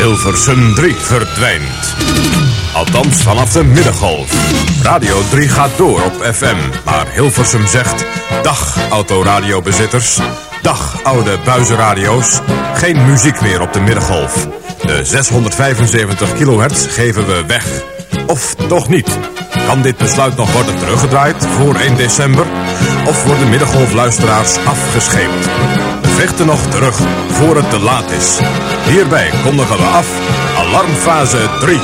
Hilversum 3 verdwijnt. Althans vanaf de middengolf. Radio 3 gaat door op FM, maar Hilversum zegt... Dag autoradiobezitters, dag oude buizenradio's. Geen muziek meer op de middengolf. De 675 kilohertz geven we weg. Of toch niet? Kan dit besluit nog worden teruggedraaid voor 1 december? Of worden middengolfluisteraars afgescheept? We vechten nog terug voor het te laat is. Hierbij kondigen we af alarmfase 3.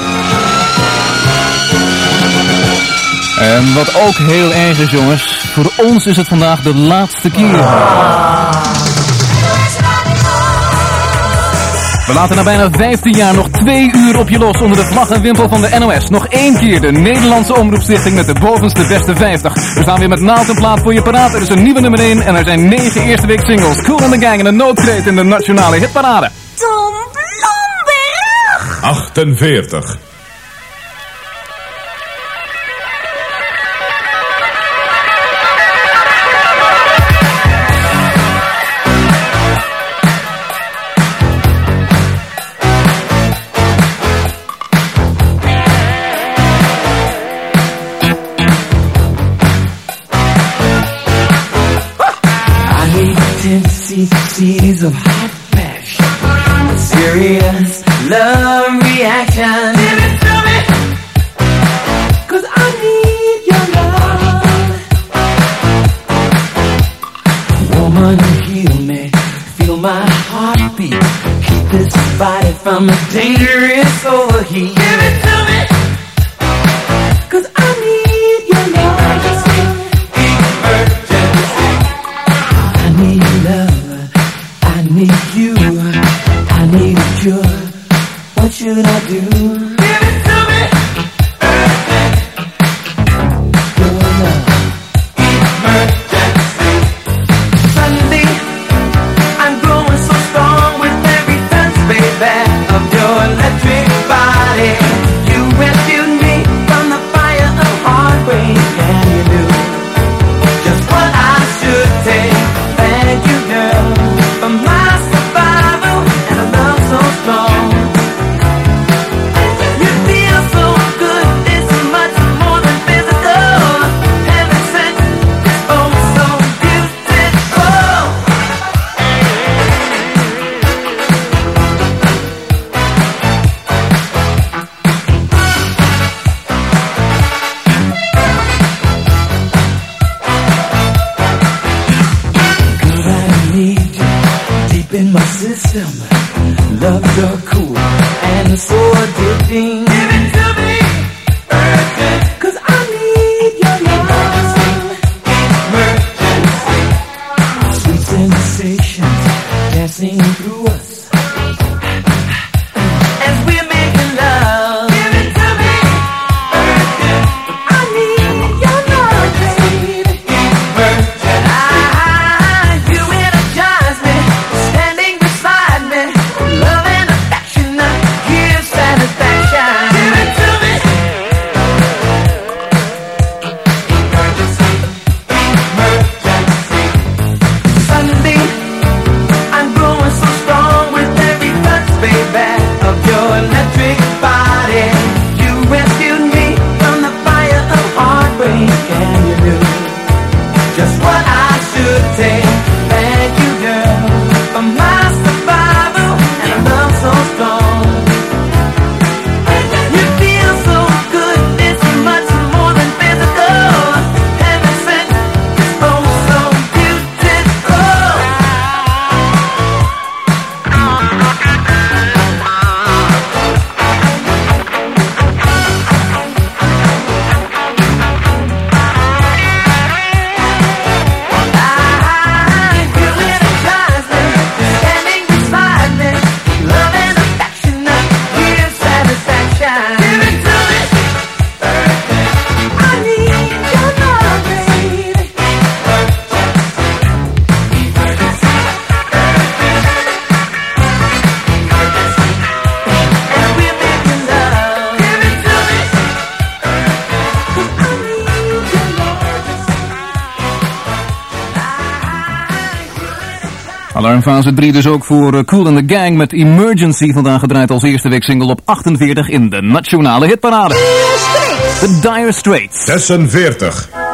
En wat ook heel erg is, jongens. Voor ons is het vandaag de laatste keer. We laten na bijna 15 jaar nog twee uur op je los onder de vlag en wimpel van de NOS. Nog één keer de Nederlandse Omroepstichting met de bovenste beste 50. We staan weer met naald en plaat voor je paraat. Er is een nieuwe nummer 1 en er zijn 9 eerste week singles. Cool in the Gang en een noodkreet in de nationale hitparade. Tom Blomberg! 48. Cc's of hot passion, serious love reaction. Give it to me, 'cause I need your love. Woman, heal me, feel my heartbeat. Keep this body from a dangerous overheat. 2003 dus ook voor eh, Cool and the Gang met Emergency. Vandaag gedraaid als eerste week single op 48 in de nationale hitparade. The Dire Straits. 46.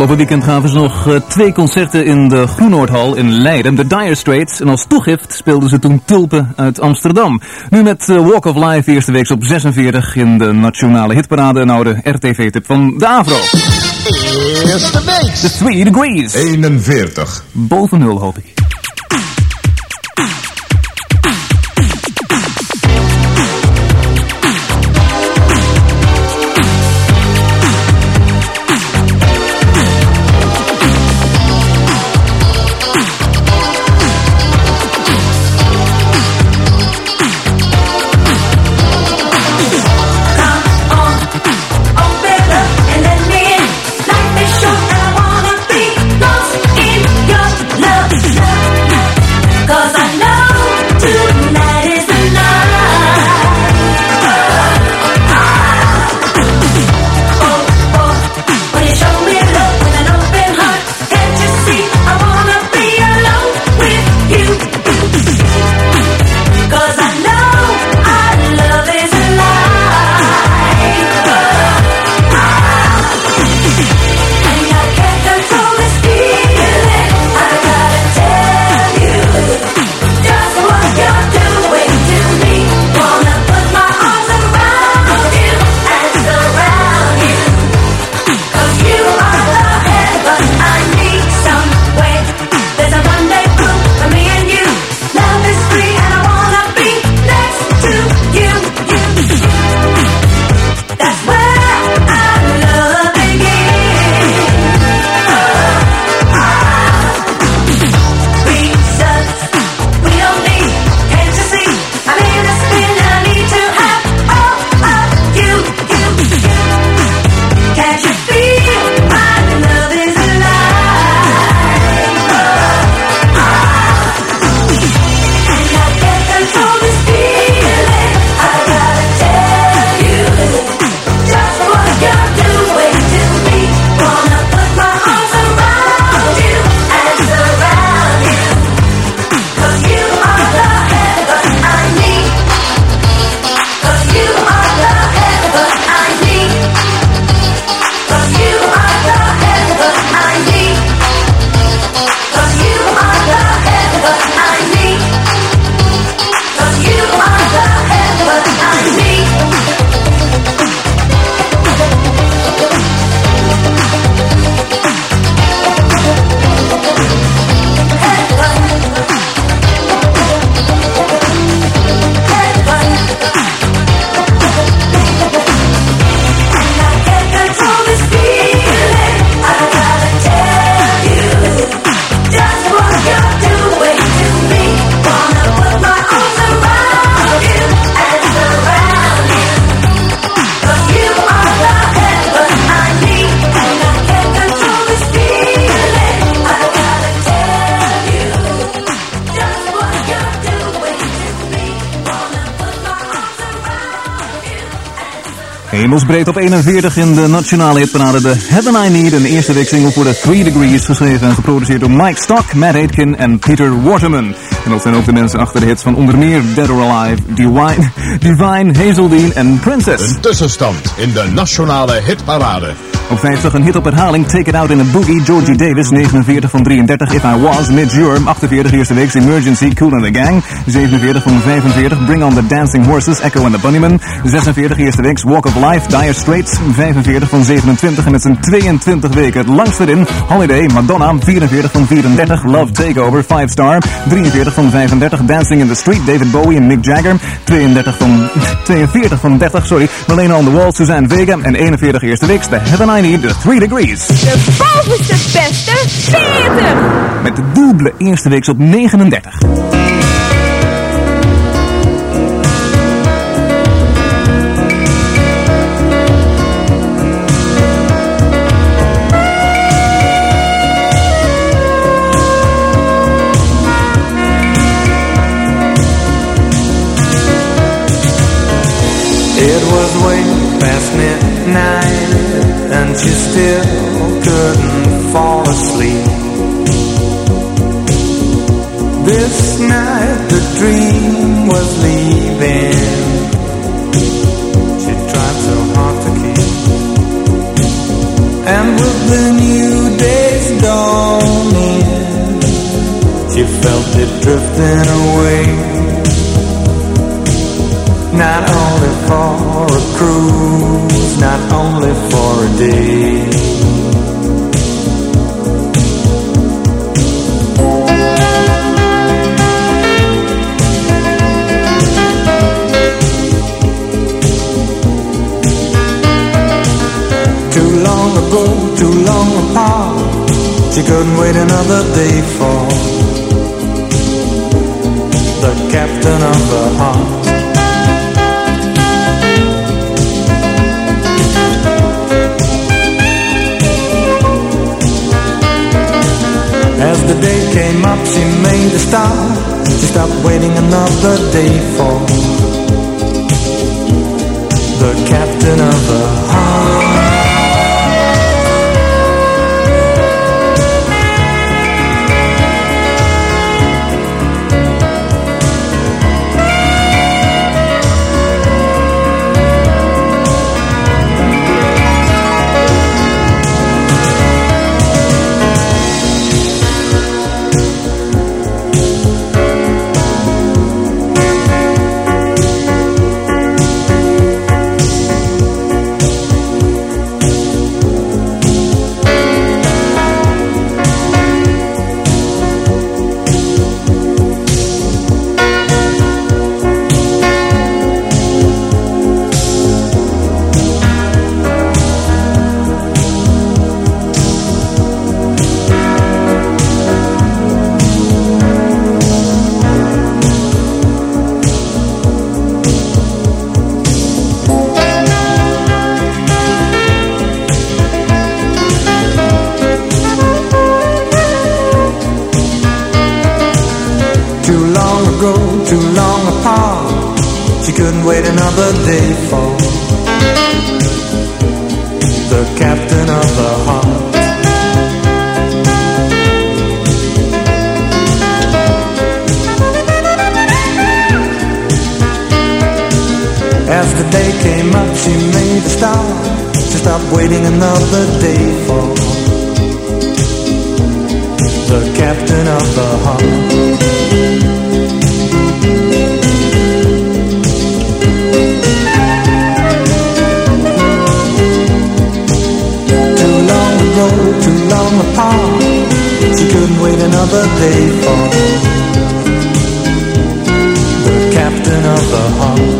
Afgelopen weekend gaven ze nog eh, twee concerten in de Groenoordhal in Leiden, de Dire Straits. En als toegift speelden ze toen Tulpen uit Amsterdam. Nu met eh, Walk of Life, eerste week op 46 in de Nationale Hitparade. Nou, de RTV-tip van de Avro. Eerste week. Degrees. 41. Boven nul hoop ik. Hemelsbreed op 41 in de nationale hitparade de Heaven I Need. Een eerste week single voor de 3 Degrees, geschreven en geproduceerd door Mike Stock, Matt Aitken en Peter Waterman. En dat zijn ook de mensen achter de hits van onder meer Dead or Alive, Divine, Divine Hazeldean en Princess. Een tussenstand in de nationale hitparade. Op 50 een hit op herhaling, Take It Out in a Boogie, Georgie Davis, 49 van 33, If I Was, Midge Ure, 48 eerste weeks, Emergency, Cool and the Gang, 47 van 45, Bring on the Dancing Horses, Echo and the Bunnymen, 46 eerste weeks, Walk of Life, Dire Straits, 45 van 27 en met zijn 22 weken het langste erin, Holiday, Madonna, 44 van 34, Love Takeover, 5 star, 43 van 35, Dancing in the Street, David Bowie en Mick Jagger, 32 van, 42 van 30, sorry, Malena on the Wall, Suzanne Vega. En 41 eerste weeks, The Heaven I Need, The 3 Degrees. De bovenste beste 40. Met de dubbele eerste weeks op 39. Another day for the captain of the heart.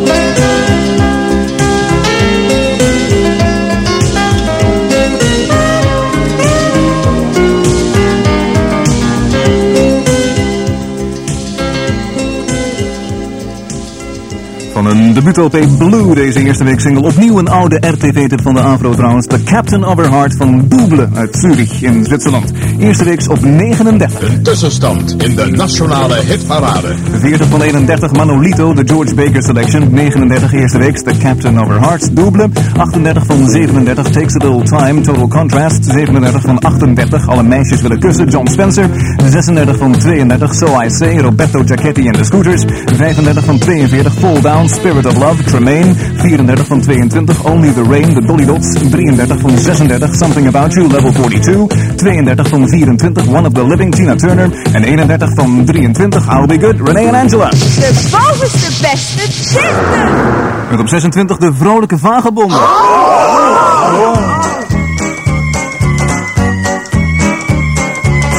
debuut-LP Blue, deze eerste week single. Opnieuw een oude RTV-tip van de Afro trouwens. The Captain of Her Heart van Double uit Zurich in Zwitserland. Eerste week op 39. Een tussenstand in de nationale hitparade. 40 van 31 Manolito, de George Baker Selection. 39 eerste week, The Captain of Her Heart, Double. 38 van 37, Takes a Little Time, Total Contrast. 37 van 38, Alle meisjes willen kussen, John Spencer. 36 van 32, So I Say, Roberto Giacchetti en de Scooters. 35 van 42, Fall Down, Spirit of Love, Tremaine. 34 van 22, Only the Rain, The Dolly Dots. 33 van 36, Something About You, Level 42. 32 van 24, One of the Living, Tina Turner. En 31 van 23, I'll Be Good, Renee en Angela. De bovenste beste 20. Met op 26 de vrolijke vagebonden.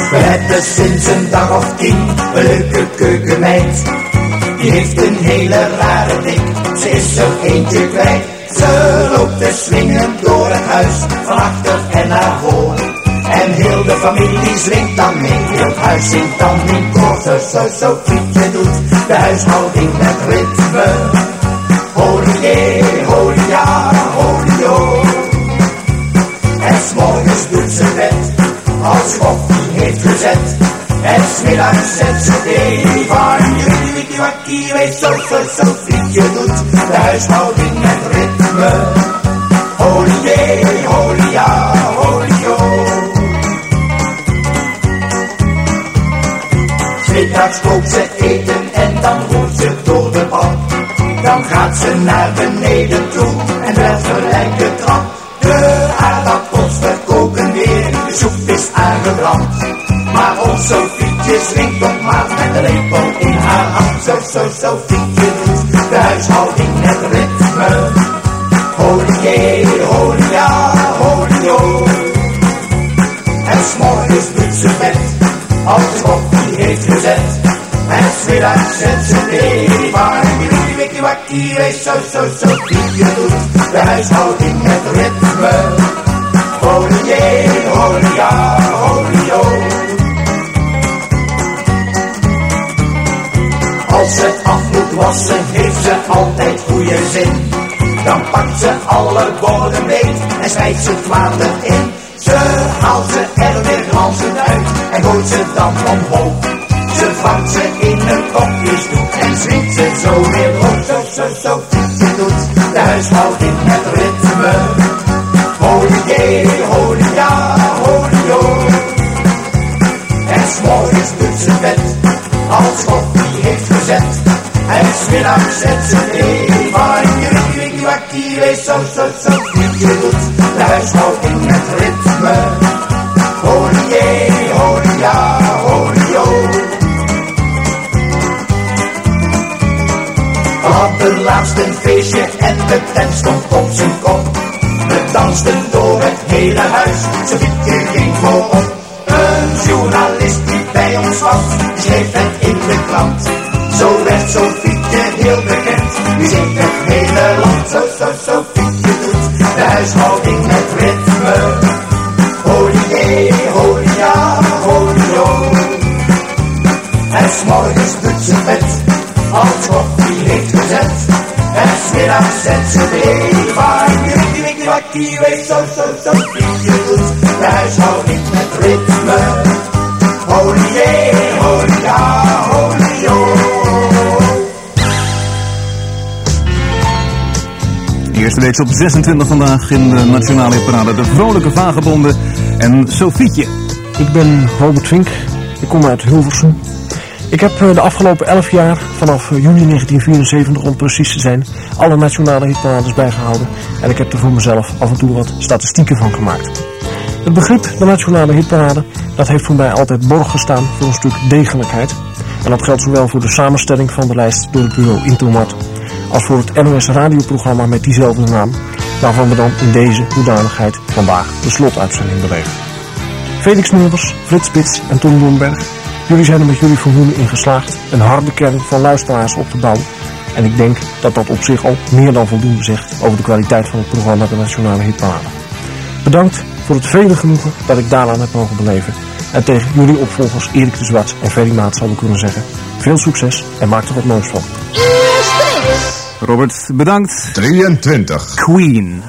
We hebben sinds een dag of tien een leuke keukenmeid. Die heeft een hele rare dik, ze is er eentje kwijt. Ze loopt te swingen door het huis, van achter en naar voor. En heel de familie zwingt dan mee, het huis zingt dan in koor. Zo, zo, Fietje doet de huishouding met ritme. Ja, holy yo. En s'morgens doet ze bed, als koffie heeft gezet. En smiddags zet ze wikkie wakkie, weet zo zo Frietje doet de huishouding met ritme. Holy yeah, holy ja, holy yo. Smiddags kookt ze eten en dan roert ze door de bak. Dan gaat ze naar beneden toe en werd gelijk de trap. De aardappels verkoken weer, de soep is aangebrand. Maar ons Sofietje swingt nog maar met de lepel in haar hand. Zo, zo, Sofietje doet de huishouding met ritme. Holy yeah, holy ja, holy yo. En s'morgens doet ze bed, als de koffie heeft gezet. En smiddags zet ze thee van wikkie wakkie, wees zo, zo, zo. Fietje doet de huishouding met ritme. Holy yeah, holy ja. Als het af moet wassen, heeft ze altijd goede zin. Dan pakt ze alle borden mee en snijdt ze het water in. Ze haalt ze er weer ranzend uit en gooit ze dan omhoog. Ze vangt ze in een kopjesdoek en zwingt ze zo weer op. Zo, zo, zo, fietje doet de huishouding met ritme. Holy yeah, holy ja, holy yo. En s'morgens doet ze bed, als koffie heeft gezet. En smiddags zet ze thee van wikkie wikkie wakkie, wees zo, zo, zo. Fietje doet de huishouding met ritme. Holy yeah, holy ja. We hadden laatst een feestje en de tent stond op zijn kop. We dansten door het hele huis, zo fietje ging. Een journalist was, die schreef het in de krant. Zo werd Sofietje heel bekend, nu zingt het hele land. Zo, zo, zo, Fietje doet de huishouding met ritme. Holy yeah, holy ja, holy yo. En s'morgens doet ze bed, als koffie heeft gezet. En smiddags zet ze thee van wikkie wikkie wakkie, wees zo, zo, zo. Fietje doet de huishouding met ritme. Eerste week op 26 vandaag in de Nationale Parade. De vrolijke vagebonden en Sofietje. Ik ben Robert Vink. Ik kom uit Hilversum. Ik heb eh, de afgelopen 11 jaar, vanaf eh, juni 1974 om precies te zijn, alle nationale hitparades bijgehouden. En ik heb er voor mezelf af en toe wat statistieken van gemaakt. Het begrip de nationale hitparade, dat heeft voor mij altijd borg gestaan voor een stuk degelijkheid. En dat geldt zowel voor de samenstelling van de lijst door het bureau Intomat, als voor het NOS radioprogramma met diezelfde naam, waarvan we dan in deze hoedanigheid vandaag de slotuitzending beleven. Felix Meurders, Frits Spits en Tom Bloemberg. Jullie zijn er met jullie vermoeden in geslaagd een harde kern van luisteraars op te bouwen. En ik denk dat dat op zich al meer dan voldoende zegt over de kwaliteit van het programma De Nationale Hitparade. Bedankt voor het vele genoegen dat ik daaraan heb mogen beleven. En tegen jullie opvolgers Erik de Zwart en Ferry Maat zou ik kunnen zeggen. Veel succes en maak er wat moois van. Robert, bedankt. 23. Queen.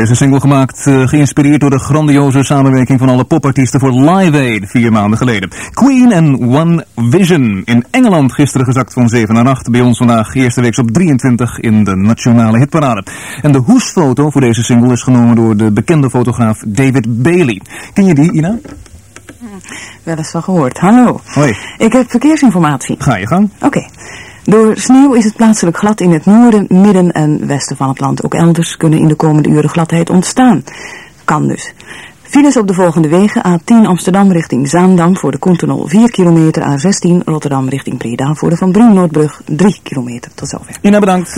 Deze single gemaakt, eh, geïnspireerd door de grandioze samenwerking van alle popartiesten voor Live Aid vier maanden geleden. Queen en One Vision. In Engeland gisteren gezakt van 7 naar 8. Bij ons vandaag eerste week op 23 in de nationale hitparade. En de hoesfoto voor deze single is genomen door de bekende fotograaf David Bailey. Ken je die, Ina? Wel eens van gehoord. Hallo. Hoi. Ik heb verkeersinformatie. Ga je gang. Oké. Door sneeuw is het plaatselijk glad in het noorden, midden en westen van het land. Ook elders kunnen in de komende uren gladheid ontstaan. Kan dus. Files op de volgende wegen. A10 Amsterdam richting Zaandam voor de Koentunnel 4 kilometer. A16 Rotterdam richting Breda voor de Van Brien Noordbrug 3 kilometer. Tot zover. Ina, bedankt.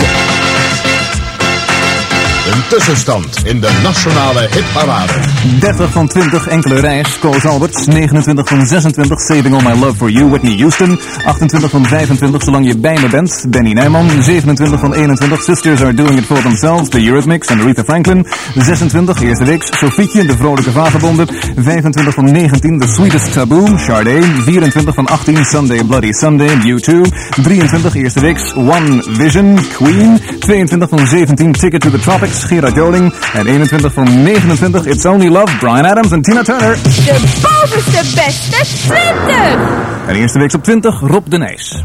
Een tussenstand in de nationale hitparade. 30 van 20 enkele reis, Koos Alberts. 29 van 26, Saving All My Love For You, Whitney Houston. 28 van 25, Zolang Je Bij Me Bent, Benny Nijman. 27 van 21, Sisters Are Doing It For Themselves, The Eurythmics en Aretha Franklin. 26, eerste week, Sofietje, De Vrolijke Vagebonden. 25 van 19, The Sweetest Taboo, Sade. 24 van 18, Sunday Bloody Sunday, U2. 23, eerste week, One Vision, Queen. 22 van 17, Ticket to the Tropics, Gerard Joling. En 21 van 29, It's Only Love, Brian Adams en Tina Turner. De bovenste beste 20. En eerste week op 20, Rob de Nijs.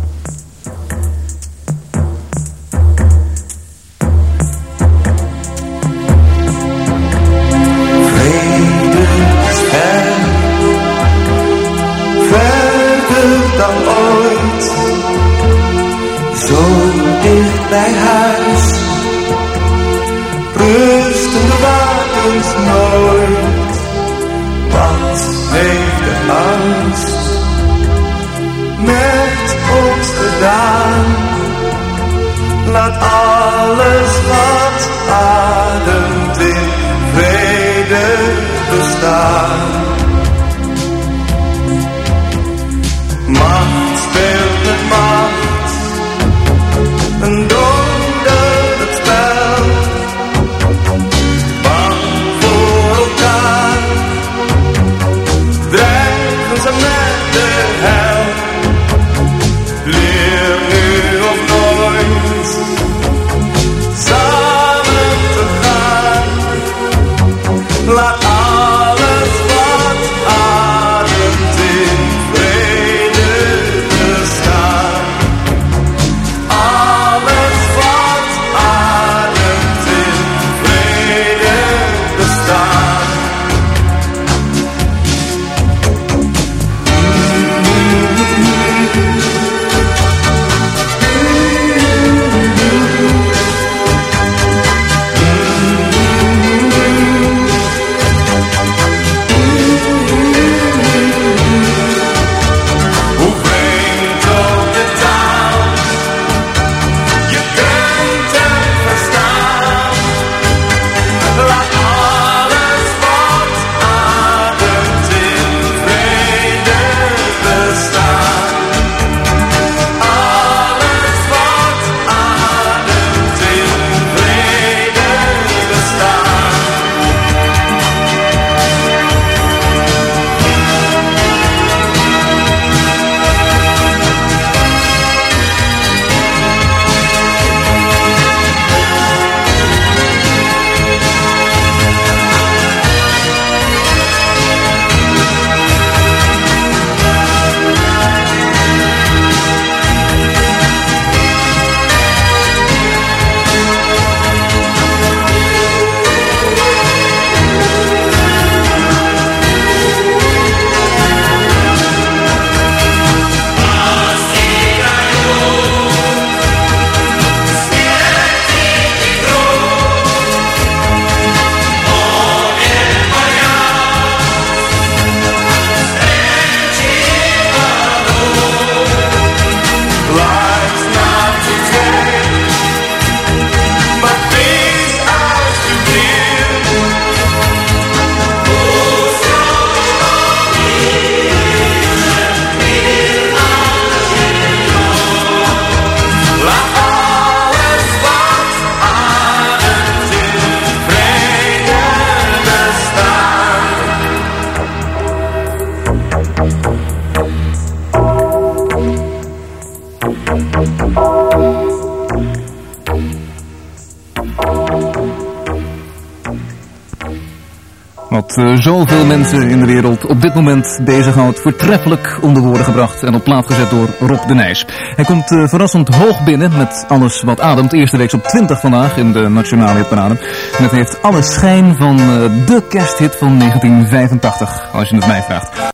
Eh, zoveel mensen in de wereld op dit moment bezighoudt, voortreffelijk onder woorden gebracht en op plaat gezet door Rob de Nijs. Hij komt eh, verrassend hoog binnen met alles wat ademt. Eerste week op 20 vandaag in de Nationale Hitparade. En het heeft alle schijn van eh, de kersthit van 1985, als je het mij vraagt.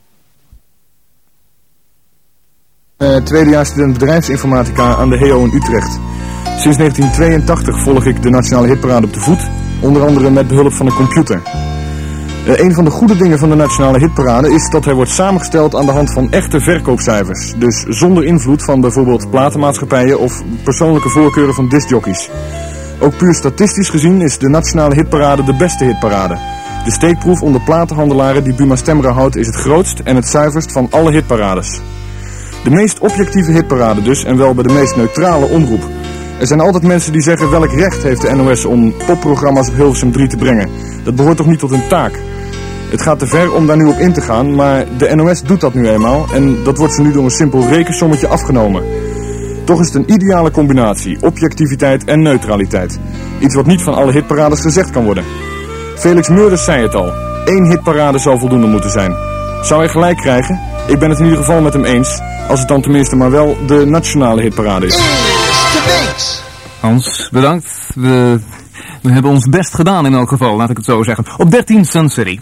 Uh, tweedejaarsstudent bedrijfsinformatica aan de HEO in Utrecht. Sinds 1982 volg ik de Nationale Hitparade op de voet, onder andere met behulp van een computer. Uh, een van de goede dingen van de Nationale Hitparade is dat hij wordt samengesteld aan de hand van echte verkoopcijfers. Dus zonder invloed van bijvoorbeeld platenmaatschappijen of persoonlijke voorkeuren van discjockeys. Ook puur statistisch gezien is de nationale hitparade de beste hitparade. De steekproef onder platenhandelaren die Buma Stemra houdt is het grootst en het zuiverst van alle hitparades. De meest objectieve hitparade dus en wel bij de meest neutrale omroep. Er zijn altijd mensen die zeggen welk recht heeft de NOS om popprogramma's op Hilversum 3 te brengen. Dat behoort toch niet tot hun taak? Het gaat te ver om daar nu op in te gaan, maar de NOS doet dat nu eenmaal en dat wordt ze nu door een simpel rekensommetje afgenomen. Toch is het een ideale combinatie, objectiviteit en neutraliteit. Iets wat niet van alle hitparades gezegd kan worden. Felix Meurders zei het al, één hitparade zou voldoende moeten zijn. Zou hij gelijk krijgen? Ik ben het in ieder geval met hem eens, als het dan tenminste maar wel de nationale hitparade is. Hans, bedankt. We, we hebben ons best gedaan in elk geval, laat ik het zo zeggen. Op 13 Sun City.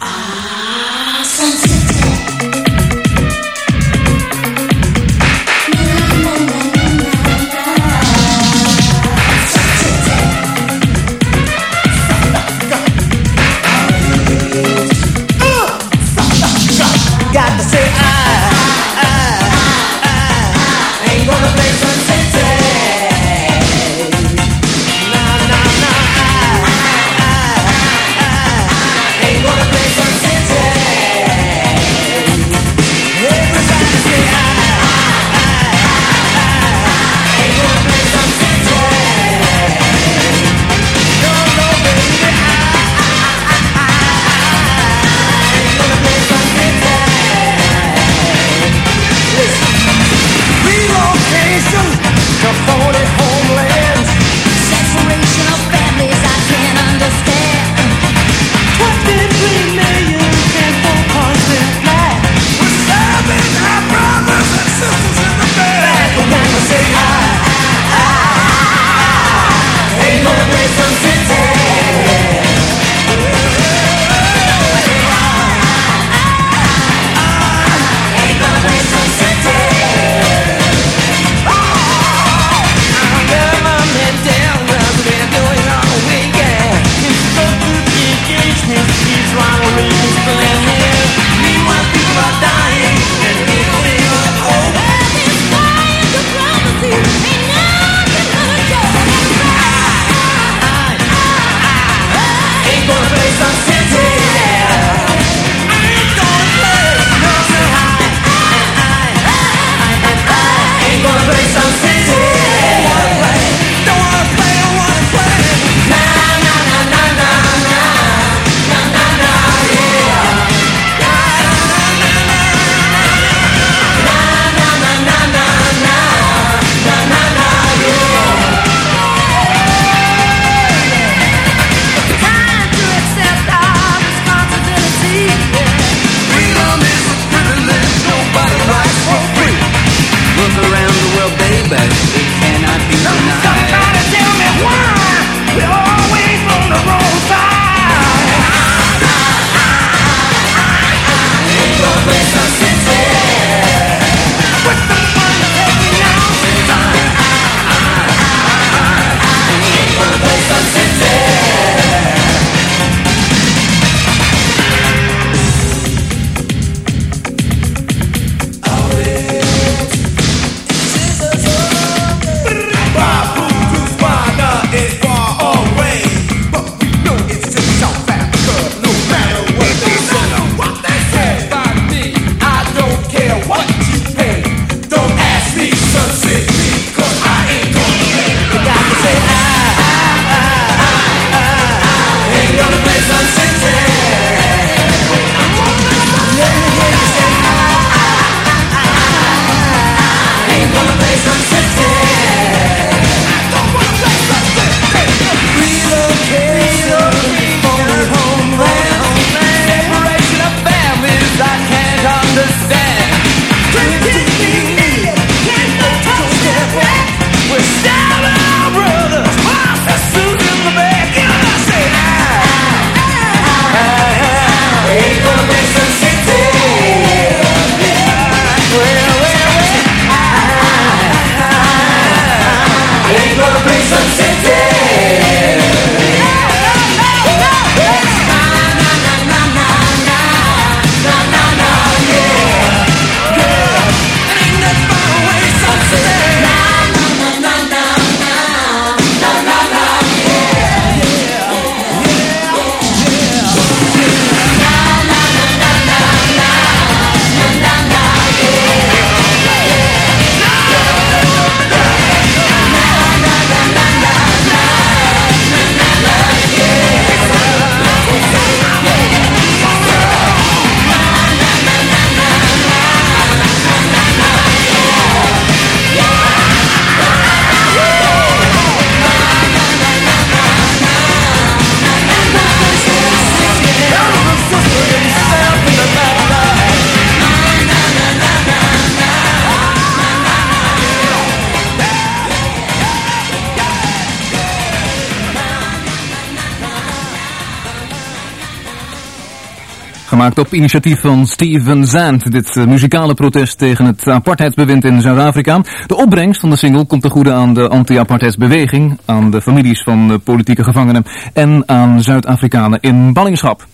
Gemaakt op initiatief van Steven Zand. Dit uh, muzikale protest tegen het apartheidsbewind in Zuid-Afrika. De opbrengst van de single komt te goede aan de anti-apartheidsbeweging, aan de families van politieke gevangenen en aan Zuid-Afrikanen in ballingschap.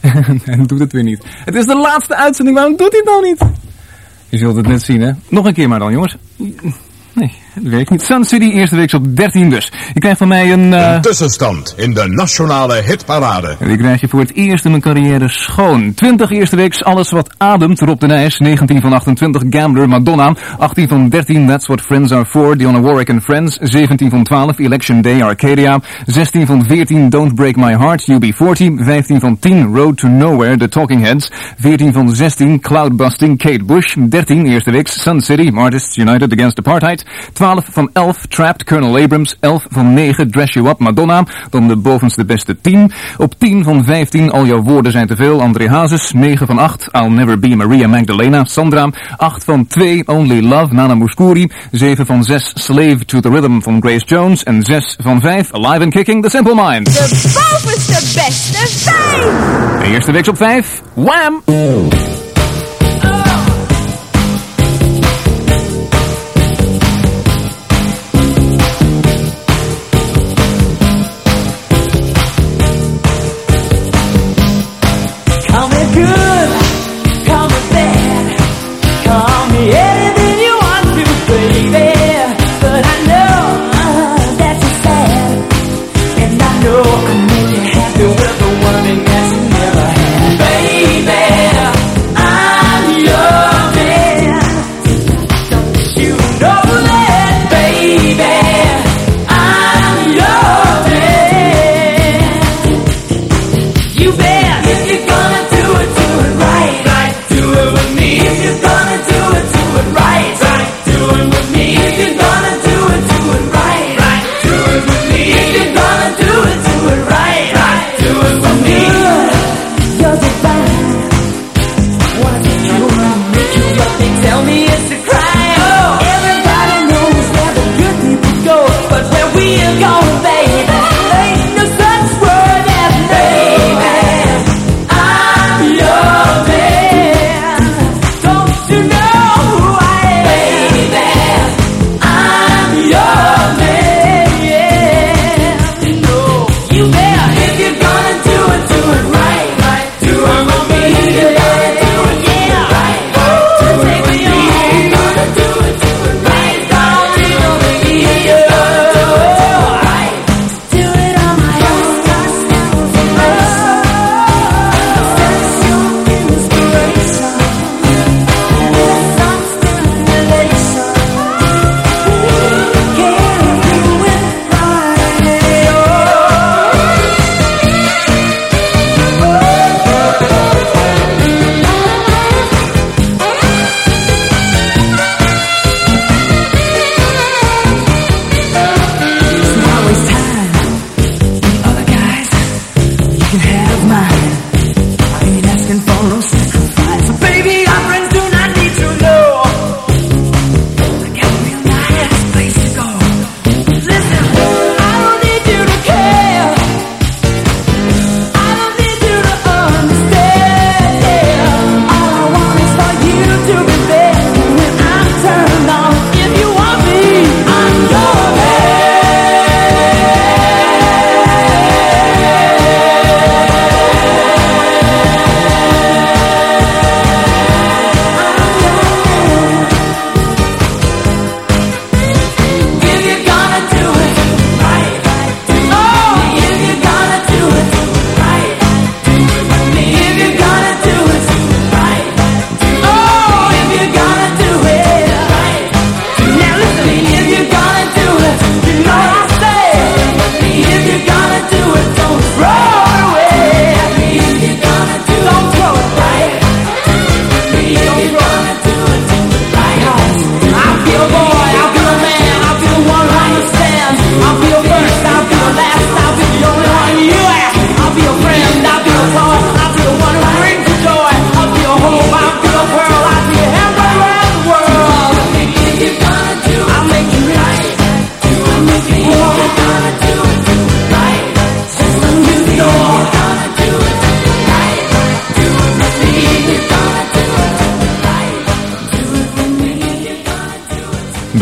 en doet het weer niet. Het is de laatste uitzending, waarom doet hij het nou niet? Je zult het net zien, hè? Nog een keer maar dan, jongens. Nee, dat werkt niet. Sun City, eerste week op 13 dus. Je krijgt van mij een... Uh... Een tussenstand in de nationale hitparade. En die krijg je voor het eerst in mijn carrière schoon. 20 eerste weeks, alles wat ademt, Rob de Nijs. 19 van 28, Gambler, Madonna. 18 van 13, That's What Friends Are For, Dionne Warwick and Friends. 17 van 12, Election Day, Arcadia. 16 van 14, Don't Break My Heart, UB40. 15 van 10, Road to Nowhere, The Talking Heads. 14 van 16, Cloudbusting, Kate Bush. 13 eerste weeks, Sun City, Artists United Against Apartheid. 12 van 11, Trapped, Colonel Abrams. 11 van 9, Dress You Up, Madonna. Dan de bovenste beste 10. Op 10 van 15, Al Jouw Woorden Zijn Te Veel, André Hazes. 9 van 8, I'll Never Be Maria Magdalena, Sandra. 8 van 2, Only Love, Nana Mouskouri. 7 van 6, Slave to the Rhythm van Grace Jones. En 6 van 5, Alive and Kicking, The Simple Mind. De bovenste beste 5! De eerste week op 5, Wham!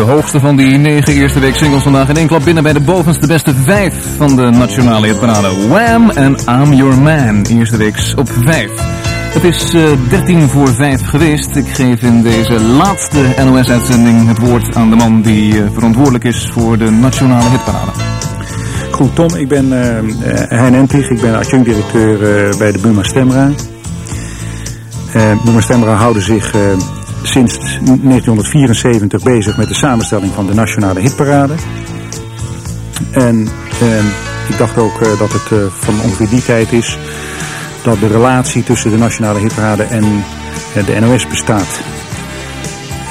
Hoogste van die negen eerste week singles vandaag in één klap binnen bij de bovenste beste vijf van de nationale hitparade. Wham en I'm Your Man, eerste weeks op vijf. Het is uh, 13 voor 5 geweest. Ik geef in deze laatste NOS-uitzending het woord aan de man die uh, verantwoordelijk is voor de nationale hitparade. Goed, Tom, ik ben uh, Hein Entig. Ik ben adjunct-directeur bij de Buma Stemra. Buma Stemra houden zich sinds 1974 bezig met de samenstelling van de nationale hitparade. En ik dacht ook dat het van ongeveer die tijd is dat de relatie tussen de nationale hitparade en de NOS bestaat.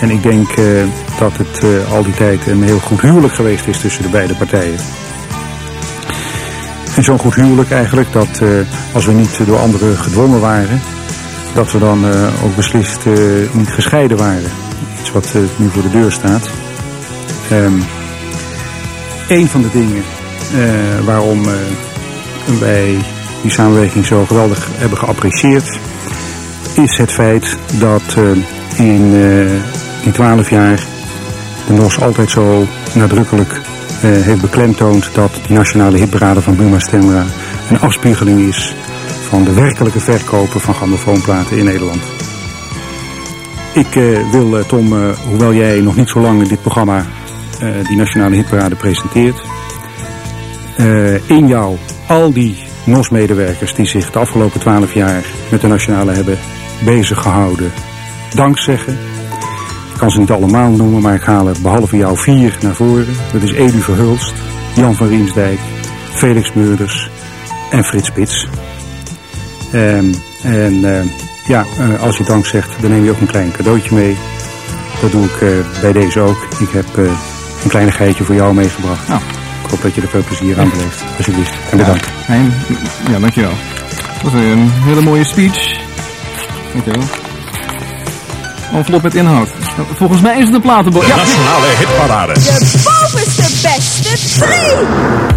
En ik denk dat het al die tijd een heel goed huwelijk geweest is tussen de beide partijen. En zo'n goed huwelijk eigenlijk dat als we niet door anderen gedwongen waren, dat we dan ook beslist niet gescheiden waren. Iets wat nu voor de deur staat. Um, een van de dingen waarom wij die samenwerking zo geweldig hebben geapprecieerd, is het feit dat in, in 12 jaar de NOS altijd zo nadrukkelijk heeft beklemtoond dat die nationale hitparade van Buma Stemra een afspiegeling is van de werkelijke verkopen van grammofoonplaten in Nederland. Ik wil Tom, hoewel jij nog niet zo lang in dit programma die nationale hitparade presenteert, in jou al die NOS-medewerkers die zich de afgelopen twaalf jaar met de Nationale hebben bezig gehouden. Dank zeggen. Ik kan ze niet allemaal noemen, maar ik haal er behalve jou vier naar voren. Dat is Edu Verhulst, Jan van Riemsdijk, Felix Meurders en Frits Spits. Um, en uh, ja, uh, als je dank zegt, dan neem je ook een klein cadeautje mee. Dat doe ik uh, bij deze ook. Ik heb een kleinigheidje voor jou meegebracht. Nou. Ik hoop dat je er veel plezier aan beleeft. Alsjeblieft. En bedankt. Ja, ja dankjewel. Dat was een hele mooie speech. Dankjewel. Envelop met inhoud. Volgens mij is het een platenboek. De ja. nationale hitparade. De bovenste beste drie.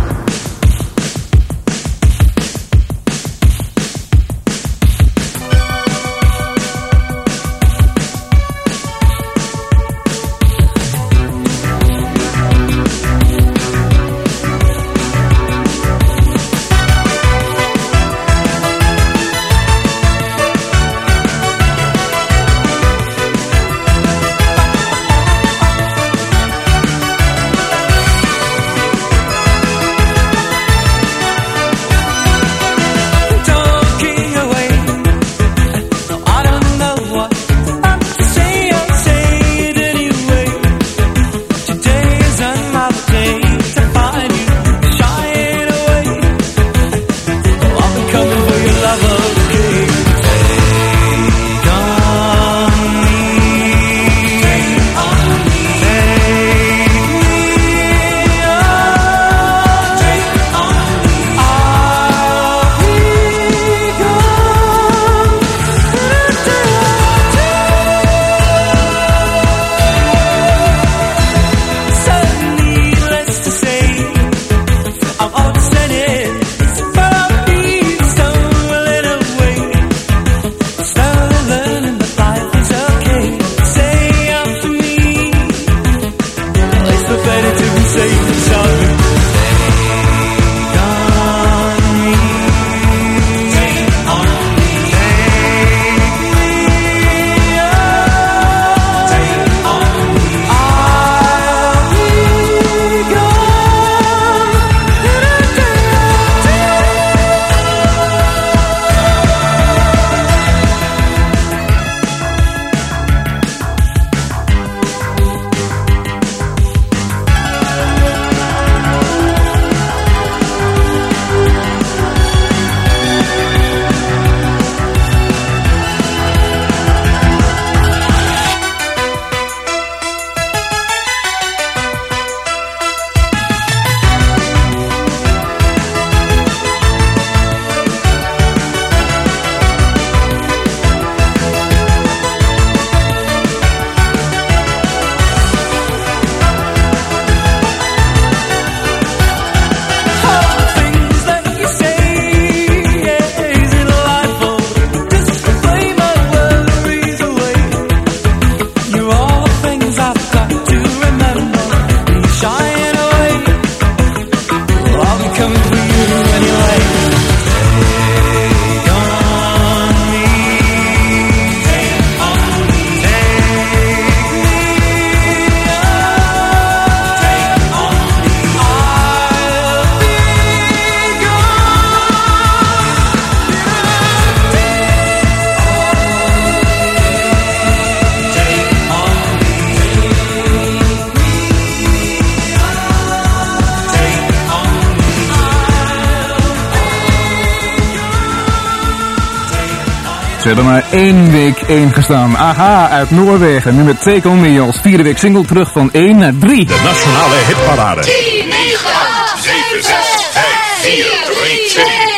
Één week één gestaan. Aha, uit Noorwegen. Nu met On Me als vierde week single terug van 1 naar 3. De Nationale Hitparade. 10, 9, 8, 7, 6, 5, 4, 3, 2.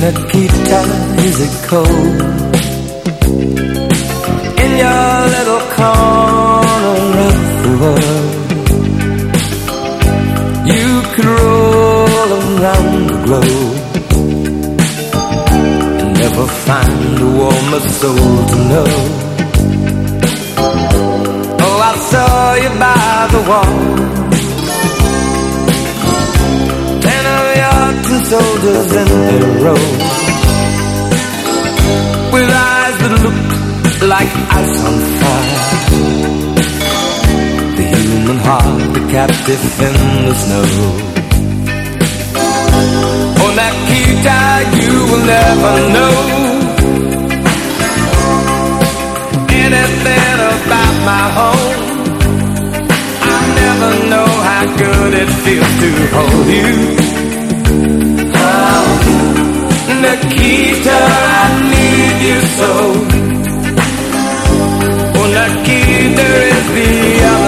Nikita, is it cold? Captive in the snow. Oh, Nikita, you will never know Anything about my home. I never know how good it feels to hold you. Nikita, I need you so. Oh, Nikita is the other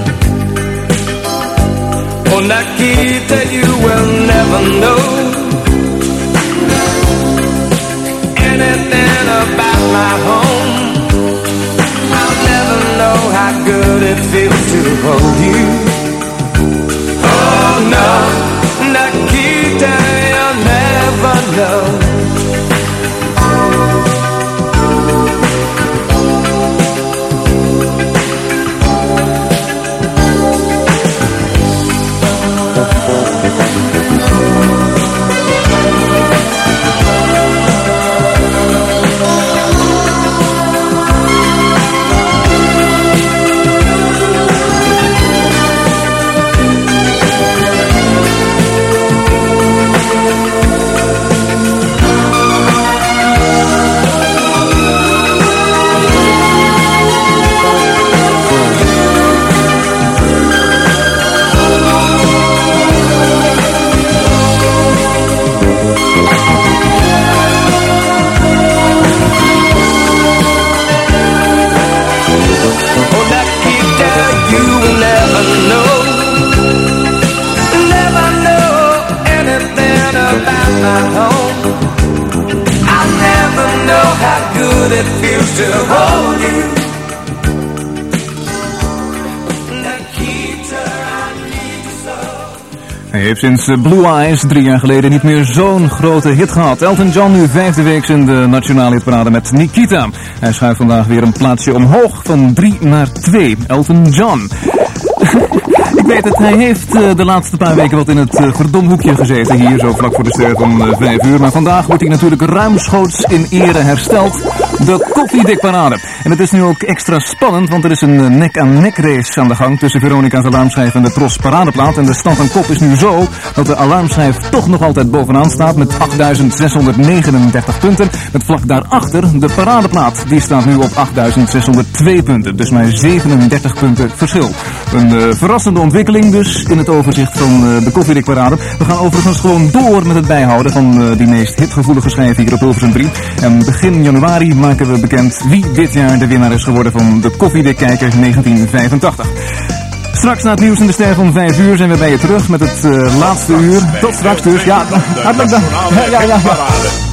Oh, Nikita, you will never know anything about my home. I'll never know how good it feels to hold you. Oh no, Nikita, you'll never know. Sinds eh, Blue Eyes drie jaar geleden niet meer zo'n grote hit gehad. Elton John nu vijfde week in de nationale hitparade met Nikita. Hij schuift vandaag weer een plaatsje omhoog van 3 naar 2. Elton John. Ik weet het, hij heeft eh, de laatste paar weken wat in het uh, gezeten hier, zo vlak voor de ster uh, 5 uur. Maar vandaag wordt hij natuurlijk ruimschoots in ere hersteld. De koffiedikparade. En het is nu ook extra spannend, want er is een eh, nek-aan-nek race aan de gang tussen Veronica's alarmschijf en de Tros paradeplaat. En de stand van kop is nu zo dat de alarmschijf toch nog altijd bovenaan staat met 8639 punten. Met vlak daarachter de paradeplaat. Die staat nu op 8602 punten, dus maar 37 punten verschil. Een eh, verrassende ontwikkeling dus in het overzicht van eh, de koffiedikparade. We gaan overigens gewoon door met het bijhouden van eh, die meest hitgevoelige schijven hier op Hilversum 3. En begin januari maken we bekend wie dit jaar de winnaar is geworden van de Koffiedikkijker 1985. Straks na het nieuws in de ster van 5 uur zijn we bij je terug met het laatste uur. Tot straks dus. Ja, hartelijk dank. Ja, ja, ja.